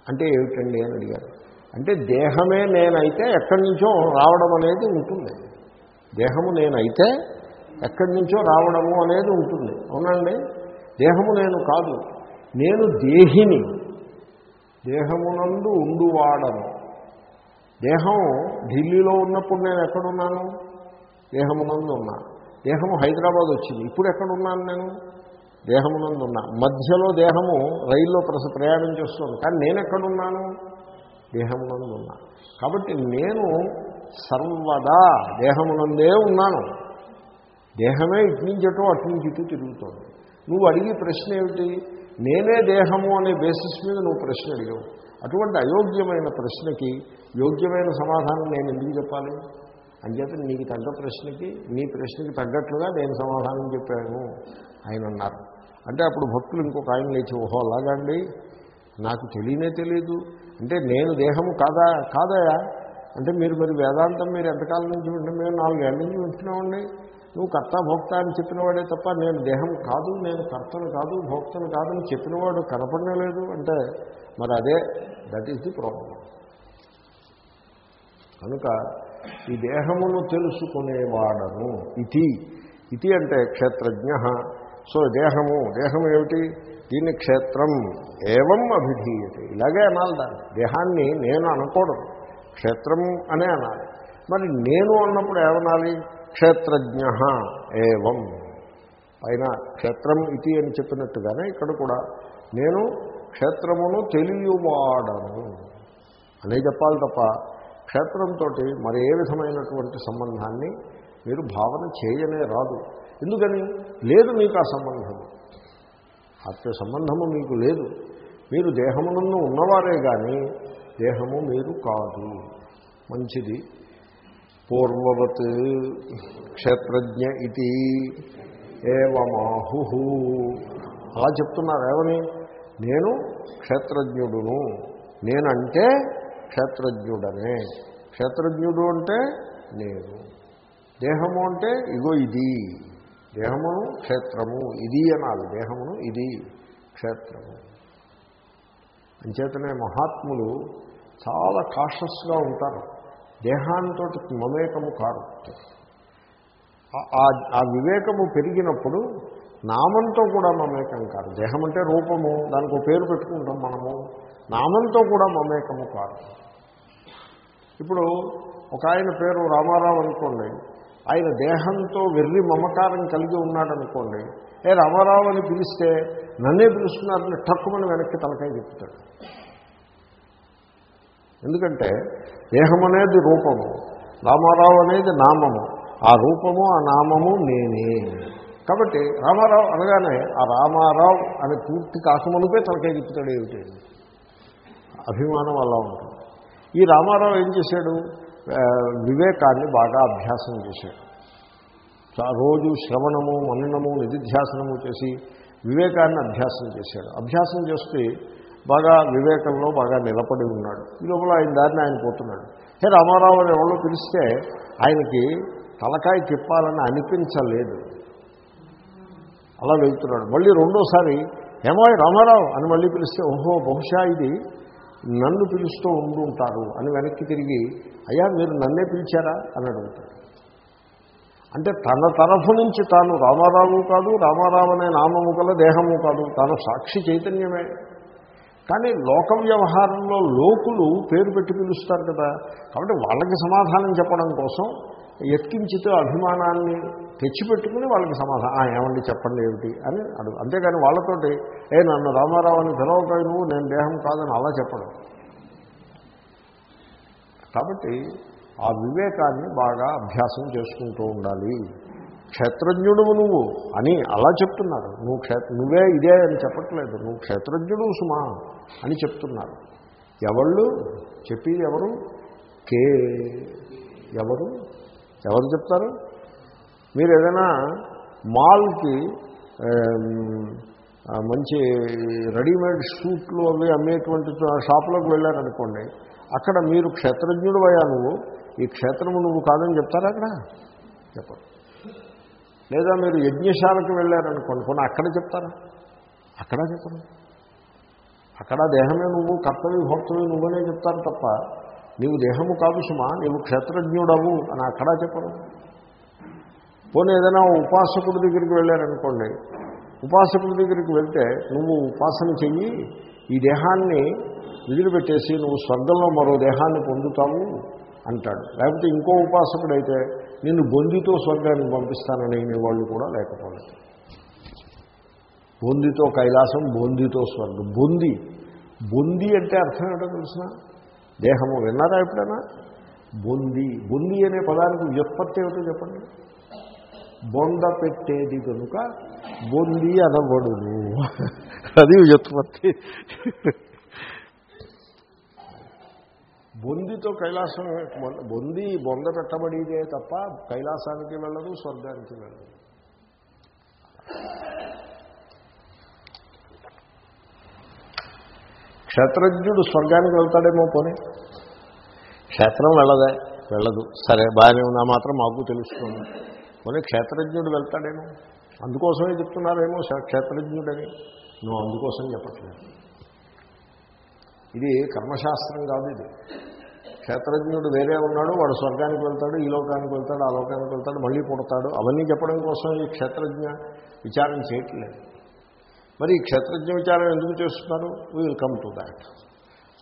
అంటే ఏమిటండి అని అడిగారు. అంటే దేహమే నేనైతే ఎక్కడి నుంచో రావడం అనేది ఉంటుంది. దేహము నేనైతే ఎక్కడి నుంచో రావడము అనేది ఉంటుంది. అవునండి దేహము నేను కాదు. నేను దేహిని దేహమునందు ఉండువాడను. దేహం ఢిల్లీలో ఉన్నప్పుడు నేను ఎక్కడున్నాను? దేహమునందు ఉన్నా. దేహము హైదరాబాద్ వచ్చింది. ఇప్పుడు ఎక్కడున్నాను నేను? దేహమునందు ఉన్నా మధ్యలో దేహము రైల్లో ప్రస ప్రయాణం చేస్తుంది. కానీ నేను ఎక్కడున్నాను దేహమునందు ఉన్నా కాబట్టి నేను సర్వదా దేహమునందే ఉన్నాను. దేహమే ఇటు నుంచి అటు అటు నుంచి ఇటు తిరుగుతోంది. నువ్వు అడిగే ప్రశ్న ఏమిటి? నేనే దేహము అనే బేసిస్ మీద నువ్వు ప్రశ్న అడిగావు. అటువంటి అయోగ్యమైన ప్రశ్నకి యోగ్యమైన సమాధానం నేను ఎందుకు చెప్పాలి? అంచేత నీకు తగ్గ ప్రశ్నకి నీ ప్రశ్నకి తగ్గట్లుగా నేను సమాధానం చెప్పాను. ఆయన అన్నారు. అంటే అప్పుడు భక్తులు ఇంకొక ఆయన లేచి ఓహో అలాగండి నాకు తెలియనే తెలియదు అంటే నేను దేహము కాదా కాదయా? అంటే మీరు మరి వేదాంతం మీరు ఎంతకాలం నుంచి వింటే మేము నాలుగేళ్ళ నుంచి వింటున్నామండి. నువ్వు కర్త భోక్త అని చెప్పినవాడే తప్ప నేను దేహం కాదు నేను కర్తను కాదు భోక్తను కాదని చెప్పినవాడు కనపడలేదు అంటే మరి అదే దట్ ఈస్ ది ప్రాబ్లం కనుక ఈ దేహమును తెలుసుకునేవాడను. ఇతి. ఇతి అంటే క్షేత్రజ్ఞ. సో దేహము దేహం ఏమిటి? దీన్ని క్షేత్రం ఏవం అభిధీయతే. ఇలాగే అనాలి దాన్ని. దేహాన్ని నేను అనకూడదు. క్షేత్రం అనే అనాలి. మరి నేను అన్నప్పుడు ఏమనాలి? క్షేత్రజ్ఞ ఏవం. పైన క్షేత్రం ఇది అని చెప్పినట్టుగానే ఇక్కడ కూడా నేను క్షేత్రమును తెలియవాడను. అనే చెప్పాలి తప్ప క్షేత్రంతో మరి ఏ విధమైనటువంటి సంబంధాన్ని మీరు భావన చేయనే రాదు. ఎందుకని? లేదు మీకు ఆ సంబంధము. ఆత్మ సంబంధము మీకు లేదు. మీరు దేహమునందు ఉన్నవారే కానీ దేహము మీరు కాదు. మంచిది. పూర్వవత్ క్షేత్రజ్ఞ ఇది ఏవమాహు. అలా చెప్తున్నారు ఏమని? నేను క్షేత్రజ్ఞుడును. నేనంటే క్షేత్రజ్ఞుడనే. క్షేత్రజ్ఞుడు అంటే నేను. దేహము అంటే ఇగో ఇది. దేహమును క్షేత్రము ఇది అనాలి. దేహమును ఇది క్షేత్రము. అంచేతనే మహాత్ములు చాలా కాషస్గా ఉంటారు. దేహాంతో మమేకము కారు ఆ వివేకము పెరిగినప్పుడు నామంతో కూడా మమేకం కాదు. దేహం అంటే రూపము దానికి పేరు పెట్టుకుంటాం మనము. నామంతో కూడా మమేకము కాదు. ఇప్పుడు ఒక ఆయన పేరు రామారావు అనుకోండి. ఆయన దేహంతో వెర్రి మమకారం కలిగి ఉన్నాడనుకోండి ఏ రామారావు అని పిలిస్తే నన్నే పిలుస్తున్నారని టక్కుమని వెనక్కి తలకాయ చెప్తాడు ఎందుకంటే దేహం అనేది రూపము రామారావు అనేది నామము ఆ రూపము ఆ నామము నేనే. కాబట్టి రామారావు అనగానే ఆ రామారావు అని పూర్తి కాకమునిపే తలకాయ చెప్తాడు ఏమిటి? అభిమానం అలా ఉంటుంది. ఈ రామారావు ఏం చేశాడు? వివేకాన్ని బాగా అభ్యాసం చేశాడు. రోజు శ్రవణము మననము నిధిధ్యాసనము చేసి వివేకాన్ని అభ్యాసం చేశాడు. అభ్యాసం చేస్తే బాగా వివేకంలో బాగా నిలబడి ఉన్నాడు. ఈ లోపల ఆయన దారిని ఆయన పోతున్నాడు. హే రామారావు అని ఎవరో పిలిస్తే ఆయనకి తలకాయ తిప్పాలని అనిపించలేదు. అలా వెళ్తున్నాడు. మళ్ళీ రెండోసారి ఏమో రామారావు అని మళ్ళీ పిలిస్తే ఓహో బహుశా ఇది నన్ను పిలుస్తూ ఉండుంటారు అని వెనక్కి తిరిగి అయ్యా మీరు నన్నే పిలిచారా? అని అడుగుతాడు. అంటే తన తరఫు నుంచి తాను రామారావు కాదు రామారావు అనే నామము కల దేహము కాదు తాను సాక్షి చైతన్యమే. కానీ లోక వ్యవహారంలో లోకులు పేరు పెట్టి పిలుస్తారు కదా. కాబట్టి వాళ్ళకి సమాధానం చెప్పడం కోసం ఎత్కించితో అభిమానాన్ని తెచ్చిపెట్టుకుని వాళ్ళకి సమాధానం ఏమండి చెప్పండి ఏమిటి? అని అడుగు అంతేగాని వాళ్ళతోటి ఏ నన్ను రామారావు అని పిలవకాయ నువ్వు నేను దేహం కాదని అలా చెప్పడం. కాబట్టి ఆ వివేకాన్ని బాగా అభ్యాసం చేసుకుంటూ ఉండాలి. క్షేత్రజ్ఞుడు నువ్వు అని అలా చెప్తున్నారు. నువ్వు క్షేత్ర నువ్వే ఇదే అని చెప్పట్లేదు. నువ్వు క్షేత్రజ్ఞుడు సుమా అని చెప్తున్నారు. ఎవళ్ళు? చెప్పి ఎవరు? కే. ఎవరు? ఎవరు చెప్తారు? మీరు ఏదైనా మాల్కి మంచి రెడీమేడ్ షూట్లు అవి అమ్మేటువంటి షాపులోకి వెళ్ళారనుకోండి అక్కడ మీరు క్షేత్రజ్ఞుడు అయ్యా నువ్వు ఈ క్షేత్రము నువ్వు కాదని చెప్తారా అక్కడ? చెప్పరు. లేదా మీరు యజ్ఞశాలకు వెళ్ళారనుకోండి కొన్ని అక్కడ చెప్తారా? అక్కడ చెప్పరు. అక్కడ దేహమే నువ్వు కర్తవ్య భక్తులు నువ్వనే చెప్తారు తప్ప నీవు దేహము కాదు సుమా నీవు క్షేత్రజ్ఞుడవు అని అక్కడ చెప్పరు. పోనీ ఏదైనా ఉపాసకుడి దగ్గరికి వెళ్ళారనుకోండి ఉపాసకుడి దగ్గరికి వెళ్తే నువ్వు ఉపాసన చెయ్యి ఈ దేహాన్ని విదిలిపెట్టేసి నువ్వు స్వర్గంలో మరో దేహాన్ని పొందుతావు అంటాడు. లేకపోతే ఇంకో ఉపాసకుడైతే నిన్ను బొందితో స్వర్గానికి పంపిస్తానని వాళ్ళు కూడా లేకపోలేదు. బొందితో కైలాసం బొందితో స్వర్గం. బొంది. బొంది అంటే అర్థం ఏంటో తెలిసిన దేహము విన్నారా ఎప్పుడైనా? బొంది. బొంది అనే పదానికి వ్యుత్పత్తి ఏమిటో చెప్పండి. బొంద పెట్టేది కనుక బొంది అనబడును. అది వ్యుత్పత్తి బొందితో కైలాసం బొంది బొంద పెట్టబడిదే తప్ప కైలాసానికి వెళ్ళదు స్వర్గానికి వెళ్ళదు. క్షేత్రజ్ఞుడు స్వర్గానికి వెళ్తాడేమో పోనీ. క్షేత్రం వెళ్ళదే వెళ్ళదు. సరే బాగానే ఉన్నా మాత్రం మాకు తెలుస్తుంది. మరి క్షేత్రజ్ఞుడు వెళ్తాడేమో? అందుకోసమే చెప్తున్నారేమో క్షేత్రజ్ఞుడని. నువ్వు అందుకోసం చెప్పట్లేదు. ఇది కర్మశాస్త్రం కాదు ఇది. క్షేత్రజ్ఞుడు వేరే ఉన్నాడు వాడు స్వర్గానికి వెళ్తాడు ఈ లోకానికి వెళ్తాడు ఆ లోకానికి వెళ్తాడు మళ్ళీ పుడతాడు. అవన్నీ చెప్పడం కోసం ఈ క్షేత్రజ్ఞ విచారం చేయట్లేదు. మరి ఈ క్షేత్రజ్ఞ విచారం ఎందుకు చేస్తున్నారు? విల్ కమ్ టు దాట్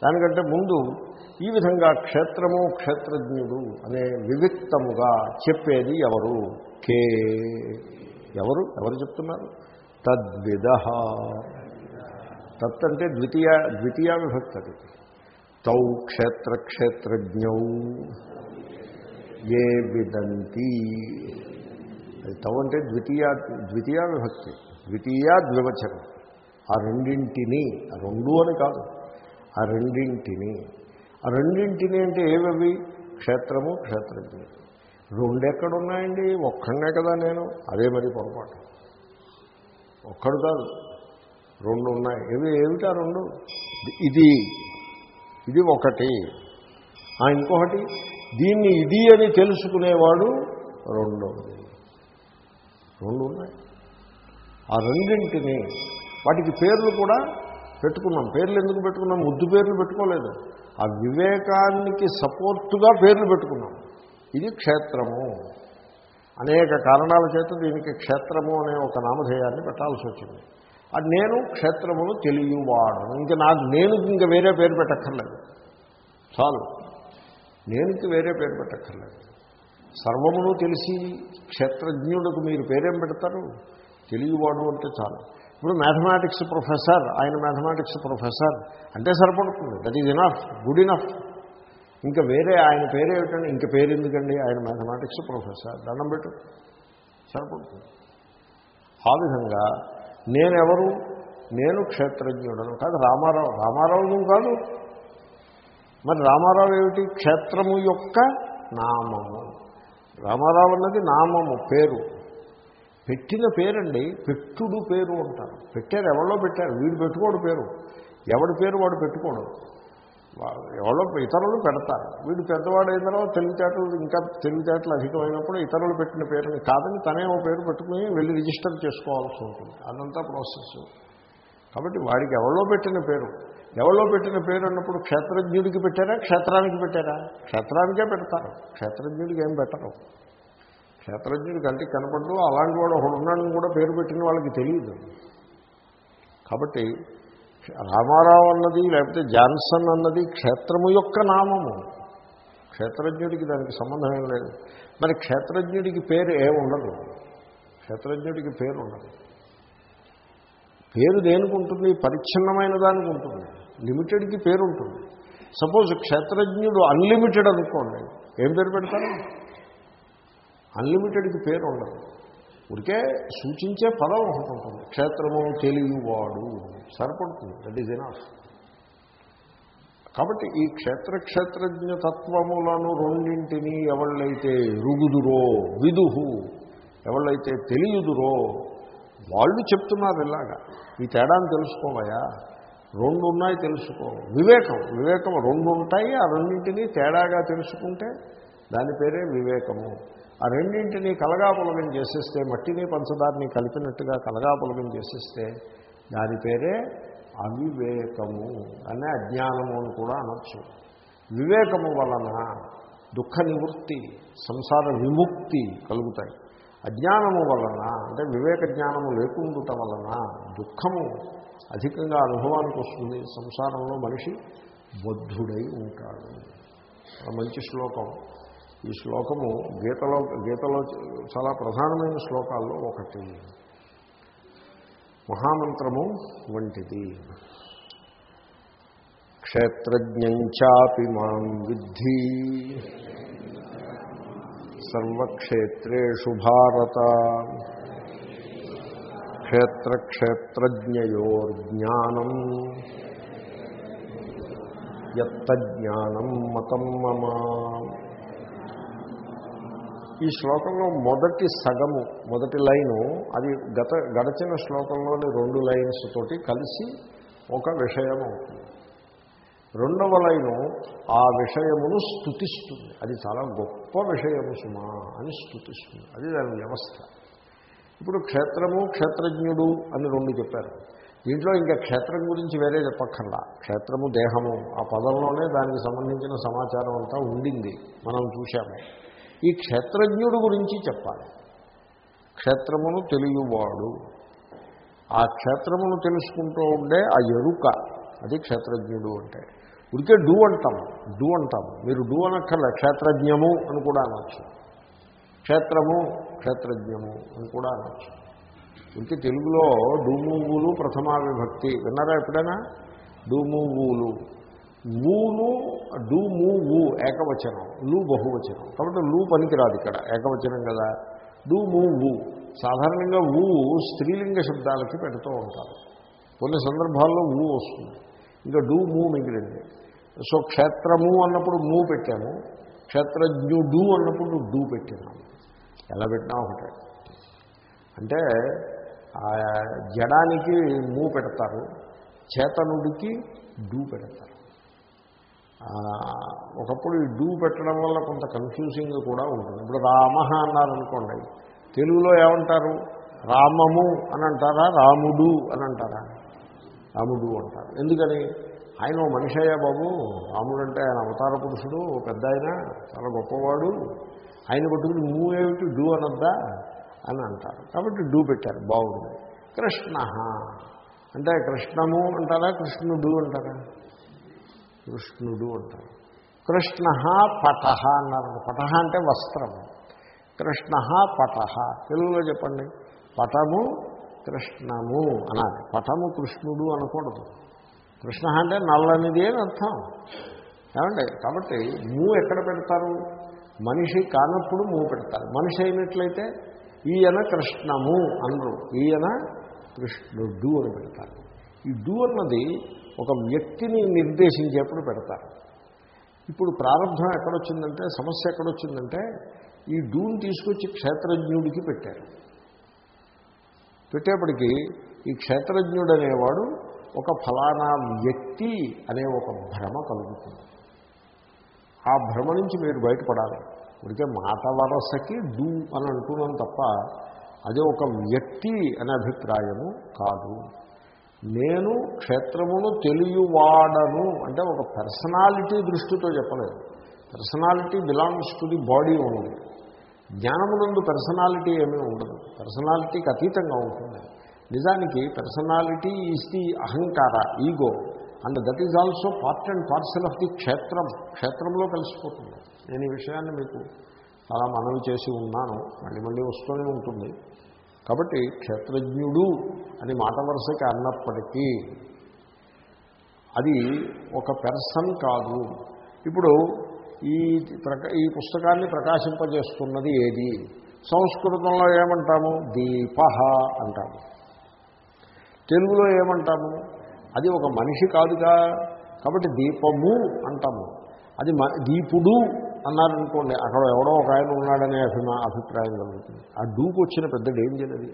దానికంటే ముందు ఈ విధంగా క్షేత్రము క్షేత్రజ్ఞుడు అనే వివిక్తముగా చెప్పేది ఎవరు? కే ఎవరు? ఎవరు చెప్తున్నారు? తద్విధ తత్ అంటే ద్వితీయ ద్వితీయ విభక్తి అది. తౌ క్షేత్ర క్షేత్రజ్ఞౌ. ఏ విదంతి. అది తౌ అంటే ద్వితీయ ద్వితీయ విభక్తి. ద్వితీయ ద్వివచనం. ఆ రెండింటిని రెండు అని కాదు. ఆ రెండింటిని. ఆ రెండింటిని అంటే ఏవవి? క్షేత్రము క్షేత్రజ్ఞుడు రెండు ఎక్కడున్నాయండి ఒక్కడనే కదా నేను. అదే మరి పొరపాటు. ఒక్కడు కాదు. రెండు ఉన్నాయి ఏవి ఏమిటా రెండు? ఇది. ఇది ఒకటి. ఆ ఇంకొకటి దీన్ని ఇది అని తెలుసుకునేవాడు రెండవది రెండు. ఉన్నాయి ఆ రెండింటిని వాటికి పేర్లు కూడా పెట్టుకున్నాం. పేర్లు ఎందుకు పెట్టుకున్నాం? ముద్దు పేర్లు పెట్టుకోలేదు. ఆ వివేకానికి సపోర్టుగా పేర్లు పెట్టుకున్నాం. ఇది క్షేత్రము. అనేక కారణాల చేత దీనికి క్షేత్రము అనే ఒక నామధేయాన్ని పెట్టాల్సి వచ్చింది. అది నేను క్షేత్రమును తెలియవాడను. ఇంకా నాకు నేను ఇంకా వేరే పేరు పెట్టక్కర్లేదు. చాలు. నేనుకి వేరే పేరు పెట్టక్కర్లేదు. సర్వమును తెలిసి క్షేత్రజ్ఞుడికి మీరు పేరేం పెడతారు? తెలియవాడు అంటే చాలు. ఇప్పుడు మ్యాథమెటిక్స్ ప్రొఫెసర్ ఆయన మ్యాథమెటిక్స్ ప్రొఫెసర్ అంటే సరిపడుతుంది. That is enough good enough ఇంకా వేరే ఆయన పేరు ఏమిటండి ఇంక పేరు ఎందుకండి ఆయన మ్యాథమెటిక్స్ ప్రొఫెసర్. దండం పెట్టు. సరిపడుతుంది ఆ విధంగా నేనెవరు? నేను క్షేత్రజ్ఞుడను. కాదు రామారావు. రామారావు కాదు. మరి రామారావు ఏమిటి? క్షేత్రము యొక్క నామము. రామారావు అన్నది నామము పేరు. పెట్టిన పేరండి పెట్టుడు పేరు అంటారు. పెట్టారు ఎవరో పెట్టారు. వీడు పెట్టుకోడు పేరు. ఎవడి పేరు వాడు పెట్టుకోడు. ఎవరో ఇతరులు పెడతారు. వీడు పెద్దవాడు అయిన తర్వాత తెలివితేటలు ఇంకా తెలివితేటలు అధికమైనప్పుడు ఇతరులు పెట్టిన పేరుని కాదని తనే ఓ పేరు పెట్టుకుని వెళ్ళి రిజిస్టర్ చేసుకోవాల్సి ఉంటుంది. అదంతా ప్రాసెస్. కాబట్టి వాడికి ఎవరో పెట్టిన పేరు. ఎవరో పెట్టిన పేరు అన్నప్పుడు క్షేత్రజ్ఞుడికి పెట్టారా క్షేత్రానికి పెట్టారా? క్షేత్రానికే పెడతారు. క్షేత్రజ్ఞుడికి ఏం పెట్టరు. క్షేత్రజ్ఞుడికి కంటికి కనపడదు. అలాంటి వాడు ఒకడు ఉన్నాడని కూడా పేరు పెట్టిన వాళ్ళకి తెలియదు. కాబట్టి రామారావు అన్నది లేకపోతే జాన్సన్ అన్నది క్షేత్రము యొక్క నామము. క్షేత్రజ్ఞుడికి దానికి సంబంధం ఏం లేదు. మరి క్షేత్రజ్ఞుడికి పేరు ఏముండదు క్షేత్రజ్ఞుడికి పేరు ఉండదు. పేరు దేనికి ఉంటుంది? పరిచ్ఛిన్నమైన దానికి ఉంటుంది. లిమిటెడ్కి పేరు ఉంటుంది. సపోజ్ క్షేత్రజ్ఞుడు అన్లిమిటెడ్ అనుకోండి ఏం పేరు పెడతారు? అన్లిమిటెడ్కి పేరు ఉండదు. ఉడికే సూచించే పదం ఒకటి ఉంటుంది. క్షేత్రము తెలియవాడు సరిపడుతుంది. దట్ ఈజ్ ఎనఫ్ కాబట్టి ఈ క్షేత్ర క్షేత్రజ్ఞ తత్వములను రెండింటినీ ఎవళ్ళైతే రుగుదురో విదుహు ఎవళ్ళైతే తెలియదురో వాళ్ళు చెప్తున్నారు ఇలాగా. ఈ తేడాను తెలుసుకోవయా రెండు ఉన్నాయి తెలుసుకో. వివేకం. వివేకం రెండు ఉంటాయి. ఆ రెండింటినీ తేడాగా తెలుసుకుంటే దాని పేరే వివేకము. ఆ రెండింటినీ కలగాపులగం చేసేస్తే మట్టిని పంచదారిని కలిపినట్టుగా కలగాపులగం చేసేస్తే దాని పేరే అవివేకము అనే అజ్ఞానము అని కూడా అనొచ్చు. వివేకము వలన దుఃఖ నివృత్తి సంసార విముక్తి కలుగుతాయి. అజ్ఞానము వలన అంటే వివేక జ్ఞానము లేకుండుట వలన దుఃఖము అధికంగా అనుభవానికి వస్తుంది. సంసారంలో మనిషి బద్ధుడై ఉంటాడు. మంచి శ్లోకం. ఈ శ్లోకము గీతలో గీతలో చాలా ప్రధానమైన శ్లోకాల్లో ఒకటి. మహామంత్రము వంటిది. క్షేత్రజ్ఞాపి మాం విద్ధి. సర్వక్షేత్రు భారత. క్షేత్రక్షేత్రజ్ఞయోర్జ్ఞానం. యత్తజ్ఞానం మతం మమ. ఈ శ్లోకంలో మొదటి సగము మొదటి లైను అది గత గడచిన శ్లోకంలోని రెండు లైన్స్ తోటి కలిసి ఒక విషయం అవుతుంది. రెండవ లైను ఆ విషయమును స్థుతిస్తుంది అది చాలా గొప్ప విషయము సుమా అని స్థుతిస్తుంది అది దాని వ్యవస్థ. ఇప్పుడు క్షేత్రము క్షేత్రజ్ఞుడు అని రెండు చెప్పారు. దీంట్లో ఇంకా క్షేత్రం గురించి వేరే చెప్పక్కర్లా. క్షేత్రము దేహము ఆ పదంలోనే దానికి సంబంధించిన సమాచారం అంతా ఉండింది. మనం చూశాము. ఈ క్షేత్రజ్ఞుడు గురించి చెప్పాలి. క్షేత్రమును తెలియవాడు. ఆ క్షేత్రమును తెలుసుకుంటూ ఉండే ఆ ఎరుక అది క్షేత్రజ్ఞుడు అంటే. ఉడికే డూ అంటాము డూ అంటాము మీరు డూ అనక్కర్లే క్షేత్రజ్ఞము అని కూడా అనొచ్చు. క్షేత్రము క్షేత్రజ్ఞము అని కూడా అనొచ్చు. ఇంకే తెలుగులో డూమూవులు ప్రథమా విభక్తి విన్నారా ఎప్పుడైనా? డూమూవులు ఊను డూ మూ ఊ ఏకవచనం లూ బహువచనం. కాబట్టి లూ పనికిరాదు ఇక్కడ ఏకవచనం కదా. డూ మూ ఊ సాధారణంగా ఊ స్త్రీలింగ శబ్దాలకి పెడుతూ ఉంటారు. కొన్ని సందర్భాల్లో ఊ వస్తుంది. ఇంకా డూ మూ మిగిలింది. సో క్షేత్రము అన్నప్పుడు మూ పెట్టాము. క్షేత్రజ్ఞుడు అన్నప్పుడు డూ పెట్టినాము ఎలా పెట్టినా ఒకటే. అంటే జడానికి మూ పెడతారు. చేతనుడికి డూ పెడతారు. ఒకప్పుడు ఈ డూ పెట్టడం వల్ల కొంత కన్ఫ్యూజింగ్ కూడా ఉంటుంది. ఇప్పుడు రామ అన్నారనుకోండి తెలుగులో ఏమంటారు? రామము అని అంటారా రాముడు అని అంటారా రాముడు అంటారు. ఎందుకని? ఆయన ఓ మనిషి బాబు రాముడు అంటే ఆయన అవతార పురుషుడు పెద్ద ఆయన చాలా గొప్పవాడు. ఆయన పట్టుకుని మూ ఏమిటి? డూ అనొద్దా? అని అంటారు. కాబట్టి డూ పెట్టారు. బాగుంది. కృష్ణ అంటే కృష్ణము అంటారా? కృష్ణుడు అంటారా? కృష్ణుడు అంటారు. కృష్ణ పట అన్నారు. పటహ అంటే వస్త్రము కృష్ణ పట తెలుగులో చెప్పండి. పటము కృష్ణము అనాలి. పటము కృష్ణుడు అనకూడదు. కృష్ణ అంటే నల్లనిది అని అర్థం. ఏమండి? కాబట్టి మూ ఎక్కడ పెడతారు? మనిషి కానప్పుడు మూ పెడతారు. మనిషి అయినట్లయితే ఈయన కృష్ణము అనరు. ఈయన కృష్ణుడు అని పెడతారు. ఈ డు అన్నది ఒక వ్యక్తిని నిర్దేశించేప్పుడు పెడతారు. ఇప్పుడు ప్రారంభం ఎక్కడొచ్చిందంటే సమస్య ఎక్కడొచ్చిందంటే ఈ డూన్ తీసుకొచ్చి క్షేత్రజ్ఞుడికి పెట్టారు. పెట్టేప్పటికీ ఈ క్షేత్రజ్ఞుడు అనేవాడు ఒక ఫలానా వ్యక్తి అనే ఒక భ్రమ కలుగుతుంది. ఆ భ్రమ నుంచి మీరు బయటపడాలి. ఇప్పటికే మాట వరసకి డూ అని అంటున్నాం తప్ప అది ఒక వ్యక్తి అనే అభిప్రాయము కాదు. నేను క్షేత్రమును తెలియవాడను అంటే ఒక పర్సనాలిటీ దృష్టితో చెప్పలేదు. Personality belongs to the body only జ్ఞానమునందు personality ఏమీ ఉండదు. పర్సనాలిటీకి అతీతంగా ఉంటుంది. నిజానికి personality is the ahankara ego and that is also part and parcel of the kshetram. క్షేత్రంలో కలిసిపోతుంది. నేను ఈ విషయాన్ని మీకు చాలా మనవి చేసి ఉన్నాను. మళ్ళీ మళ్ళీ వస్తూనే ఉంటుంది. కాబట్టి క్షేత్రజ్ఞుడు అని మాట వరుసకి అన్నప్పటికీ అది ఒక పెర్సన్ కాదు. ఇప్పుడు ఈ ప్రక ఈ పుస్తకాన్ని ప్రకాశింపజేస్తున్నది ఏది? సంస్కృతంలో ఏమంటాము? దీప అంటాము. తెలుగులో ఏమంటాము? అది ఒక మనిషి కాదుగా. కాబట్టి దీపము అంటాము. అది దీపుడు అన్నారనుకోండి అక్కడ ఎవడో ఒక ఆయన ఉన్నాడనే అభిమా అభిప్రాయం కలుగుతుంది. ఆ డూకు వచ్చిన పెద్ద డేంజర్ అది.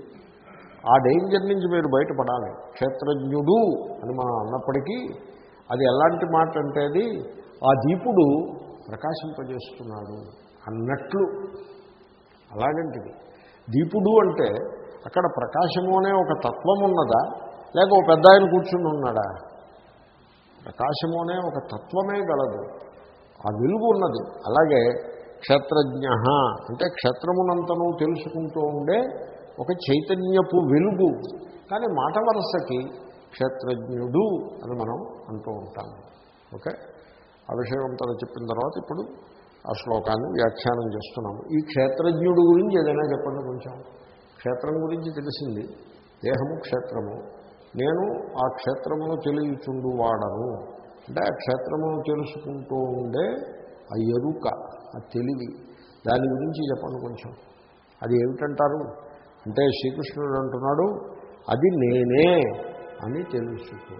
ఆ డేంజర్ నుంచి మీరు బయటపడాలి. క్షేత్రజ్ఞుడు అని మనం అన్నప్పటికీ అది ఎలాంటి మాట అంటే అది ఆ దీపుడు ప్రకాశింపజేస్తున్నాడు అన్నట్లు. అలాగంటిది. దీపుడు అంటే అక్కడ ప్రకాశము అనే ఒక తత్వం ఉన్నదా? లేక ఒక పెద్ద ఆయన కూర్చుని ఉన్నాడా? ప్రకాశము అనే ఒక తత్వమే గలదు. ఆ వెలుగు ఉన్నది. అలాగే క్షేత్రజ్ఞ అంటే క్షేత్రమునంతను తెలుసుకుంటూ ఉండే ఒక చైతన్యపు వెలుగు. కానీ మాట వరసకి క్షేత్రజ్ఞుడు అని మనం అంటూ ఉంటాము ఓకే? ఆ విషయం అంతా చెప్పిన తర్వాత ఇప్పుడు ఆ శ్లోకాన్ని వ్యాఖ్యానం చేస్తున్నాము. ఈ క్షేత్రజ్ఞుడు గురించి ఏదైనా చెప్పండి కొంచెం. క్షేత్రం గురించి తెలిసింది. దేహము క్షేత్రము. నేను ఆ క్షేత్రమును తెలియచుండు వాడను అంటే ఆ క్షేత్రమును తెలుసుకుంటూ ఉండే ఆ ఎరుక ఆ తెలివి దాని గురించి చెప్పండి కొంచెం. అది ఏమిటంటారు? అంటే శ్రీకృష్ణుడు అంటున్నాడు అది నేనే అని తెలుసుకో